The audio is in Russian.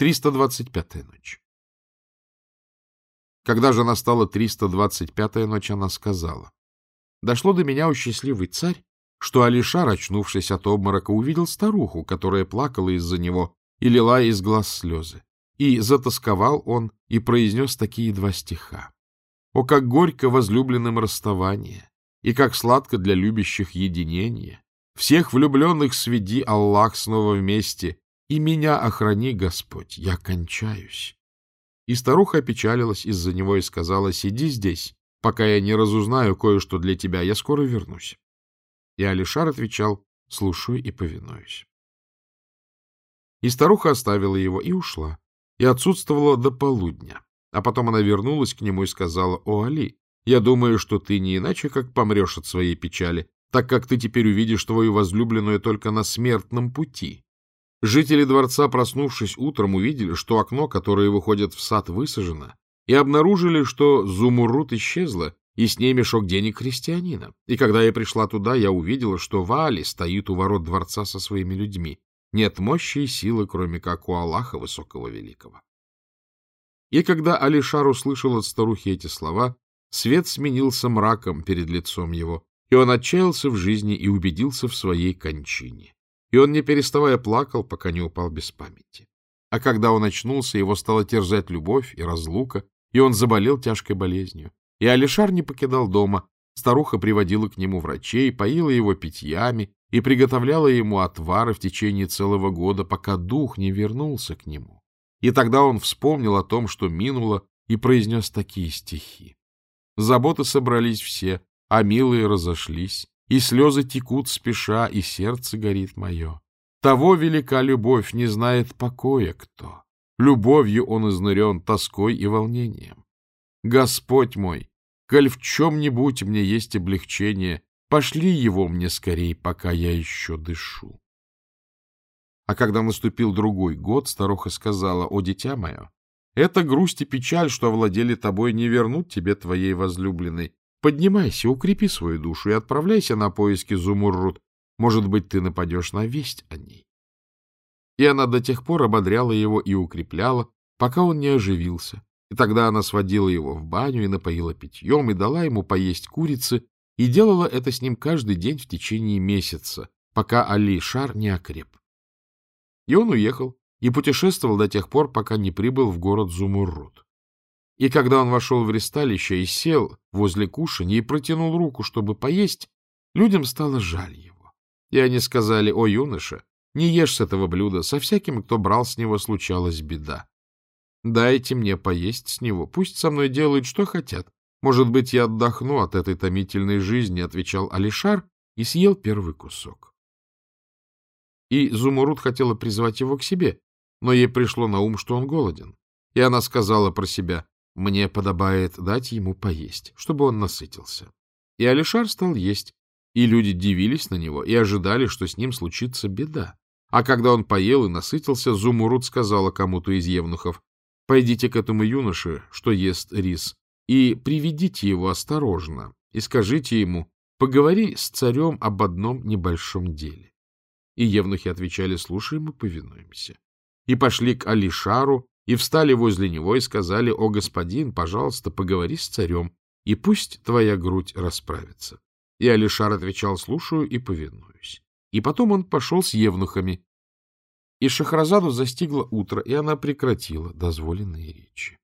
325-я ночь. Когда же настала 325-я ночь, она сказала, «Дошло до меня, о счастливый царь, что Алишар, очнувшись от обморока, увидел старуху, которая плакала из-за него и лила из глаз слезы. И затасковал он и произнес такие два стиха. «О, как горько возлюбленным расставание, и как сладко для любящих единение! Всех влюбленных сведи, Аллах, снова вместе, и меня охрани, Господь, я кончаюсь. И старуха опечалилась из-за него и сказала, сиди здесь, пока я не разузнаю кое-что для тебя, я скоро вернусь. И Алишар отвечал, слушаю и повинуюсь. И старуха оставила его и ушла, и отсутствовала до полудня. А потом она вернулась к нему и сказала, «О, Али, я думаю, что ты не иначе как помрешь от своей печали, так как ты теперь увидишь твою возлюбленную только на смертном пути, Жители дворца, проснувшись утром, увидели, что окно, которое выходит в сад, высажено, и обнаружили, что Зумурут исчезла, и с ней мешок денег христианина. И когда я пришла туда, я увидела, что Вали стоит у ворот дворца со своими людьми. Нет мощи и силы, кроме как у Аллаха Высокого Великого. И когда Алишар услышал от старухи эти слова, свет сменился мраком перед лицом его, и он отчаялся в жизни и убедился в своей кончине и он, не переставая, плакал, пока не упал без памяти. А когда он очнулся, его стала терзать любовь и разлука, и он заболел тяжкой болезнью. И Алишар не покидал дома, старуха приводила к нему врачей, поила его питьями и приготовляла ему отвары в течение целого года, пока дух не вернулся к нему. И тогда он вспомнил о том, что минуло, и произнес такие стихи. Заботы собрались все, а милые разошлись, и слезы текут спеша, и сердце горит мое. Того велика любовь, не знает покоя кто. Любовью он изнурен тоской и волнением. Господь мой, коль в чем-нибудь мне есть облегчение, пошли его мне скорей, пока я еще дышу. А когда наступил другой год, старуха сказала, «О, дитя мое, эта грусть и печаль, что овладели тобой, не вернут тебе твоей возлюбленной, Поднимайся, укрепи свою душу и отправляйся на поиски Зумуррут. Может быть, ты нападешь на весть о ней. И она до тех пор ободряла его и укрепляла, пока он не оживился. И тогда она сводила его в баню и напоила питьем, и дала ему поесть курицы, и делала это с ним каждый день в течение месяца, пока Али Шар не окреп. И он уехал и путешествовал до тех пор, пока не прибыл в город Зумуррут. И когда он вошел в ресталище и сел возле кушанья и протянул руку, чтобы поесть, людям стало жаль его. И они сказали, о, юноша, не ешь с этого блюда, со всяким, кто брал с него, случалась беда. Дайте мне поесть с него, пусть со мной делают, что хотят. Может быть, я отдохну от этой томительной жизни, — отвечал Алишар и съел первый кусок. И Зумурут хотела призвать его к себе, но ей пришло на ум, что он голоден. И она сказала про себя, мне подобает дать ему поесть, чтобы он насытился. И Алишар стал есть, и люди дивились на него и ожидали, что с ним случится беда. А когда он поел и насытился, Зумурут сказала кому-то из евнухов, «Пойдите к этому юноше, что ест рис, и приведите его осторожно, и скажите ему, поговори с царем об одном небольшом деле». И евнухи отвечали, «Слушаем и повинуемся». И пошли к Алишару, и встали возле него и сказали, «О, господин, пожалуйста, поговори с царем, и пусть твоя грудь расправится». И Алишар отвечал, «Слушаю и повинуюсь». И потом он пошел с евнухами. И Шахразаду застигло утро, и она прекратила дозволенные речи.